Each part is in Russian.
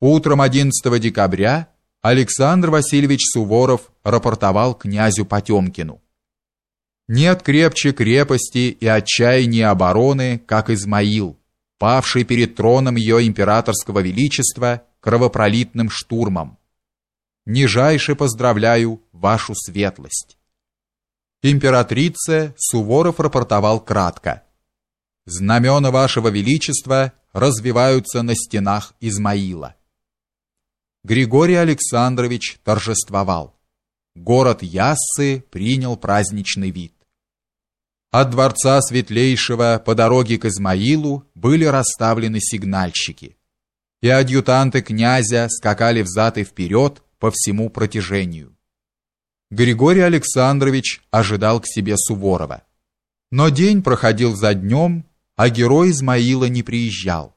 Утром 11 декабря Александр Васильевич Суворов рапортовал князю Потемкину. Нет крепче крепости и отчаяния обороны, как Измаил, павший перед троном ее императорского величества кровопролитным штурмом. Нижайше поздравляю вашу светлость. Императрице Суворов рапортовал кратко. Знамена вашего величества развиваются на стенах Измаила. Григорий Александрович торжествовал. Город Яссы принял праздничный вид. От дворца Светлейшего по дороге к Измаилу были расставлены сигнальщики, и адъютанты князя скакали взад и вперед по всему протяжению. Григорий Александрович ожидал к себе Суворова. Но день проходил за днем, а герой Измаила не приезжал.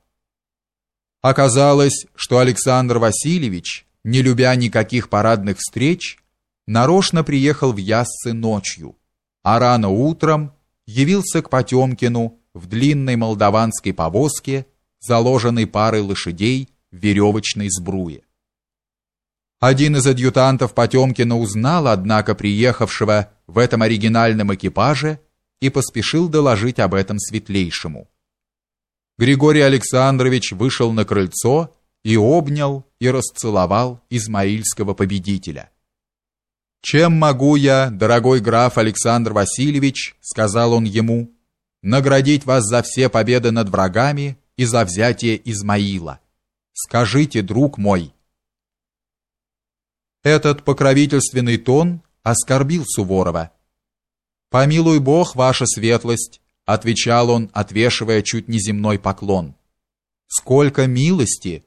Оказалось, что Александр Васильевич, не любя никаких парадных встреч, нарочно приехал в Яссы ночью, а рано утром явился к Потемкину в длинной молдаванской повозке, заложенной парой лошадей в веревочной сбруе. Один из адъютантов Потемкина узнал, однако, приехавшего в этом оригинальном экипаже и поспешил доложить об этом светлейшему. Григорий Александрович вышел на крыльцо и обнял и расцеловал измаильского победителя. «Чем могу я, дорогой граф Александр Васильевич, — сказал он ему, — наградить вас за все победы над врагами и за взятие Измаила? Скажите, друг мой». Этот покровительственный тон оскорбил Суворова. «Помилуй Бог, ваша светлость, отвечал он, отвешивая чуть не земной поклон. Сколько милости!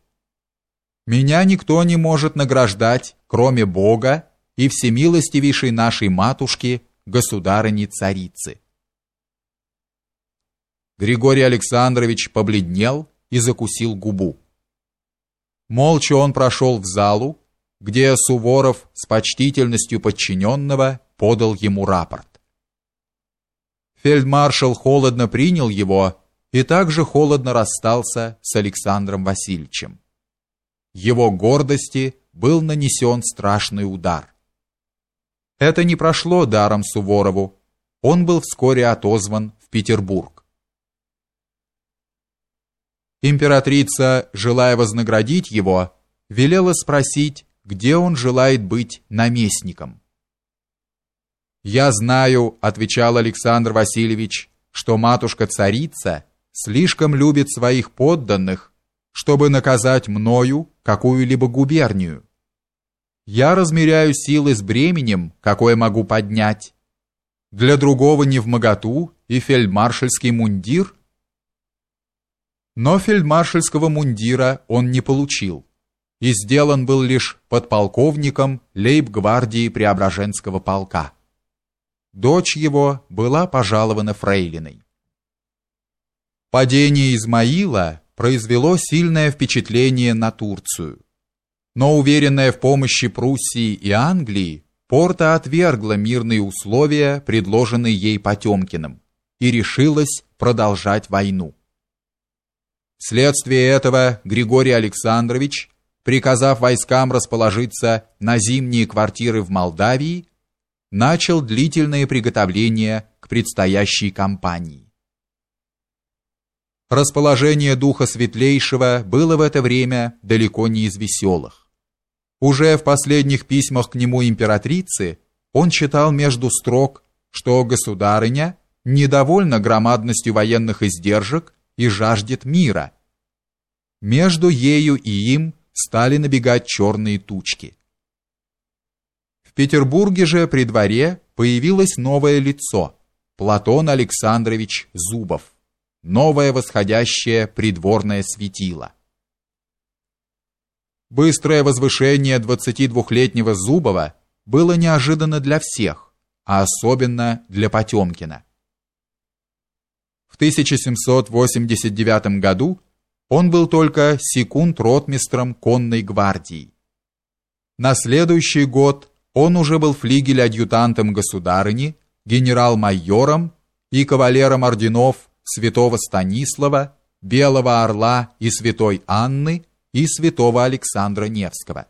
Меня никто не может награждать, кроме Бога и всемилостивейшей нашей матушки, государыни-царицы. Григорий Александрович побледнел и закусил губу. Молча он прошел в залу, где Суворов с почтительностью подчиненного подал ему рапорт. Фельдмаршал холодно принял его и также холодно расстался с Александром Васильевичем. Его гордости был нанесен страшный удар. Это не прошло даром Суворову. Он был вскоре отозван в Петербург. Императрица, желая вознаградить его, велела спросить, где он желает быть наместником. Я знаю, отвечал Александр Васильевич, что матушка-царица слишком любит своих подданных, чтобы наказать мною какую-либо губернию. Я размеряю силы с бременем, какое могу поднять. Для другого не в моготу и фельдмаршальский мундир. Но фельдмаршальского мундира он не получил и сделан был лишь подполковником лейб-гвардии Преображенского полка. Дочь его была пожалована фрейлиной. Падение Измаила произвело сильное впечатление на Турцию. Но уверенная в помощи Пруссии и Англии, Порта отвергла мирные условия, предложенные ей Потемкиным, и решилась продолжать войну. Вследствие этого Григорий Александрович, приказав войскам расположиться на зимние квартиры в Молдавии, начал длительные приготовления к предстоящей кампании. Расположение духа светлейшего было в это время далеко не из веселых. Уже в последних письмах к нему императрицы он читал между строк, что государыня недовольна громадностью военных издержек и жаждет мира. Между ею и им стали набегать черные тучки. Петербурге же при дворе появилось новое лицо Платон Александрович Зубов, новое восходящее придворное светило. Быстрое возвышение 22-летнего Зубова было неожиданно для всех, а особенно для Потемкина. В 1789 году он был только секунд-ротмистром конной гвардии. На следующий год он уже был флигель-адъютантом государыни, генерал-майором и кавалером орденов Святого Станислава, Белого Орла и Святой Анны и святого Александра Невского.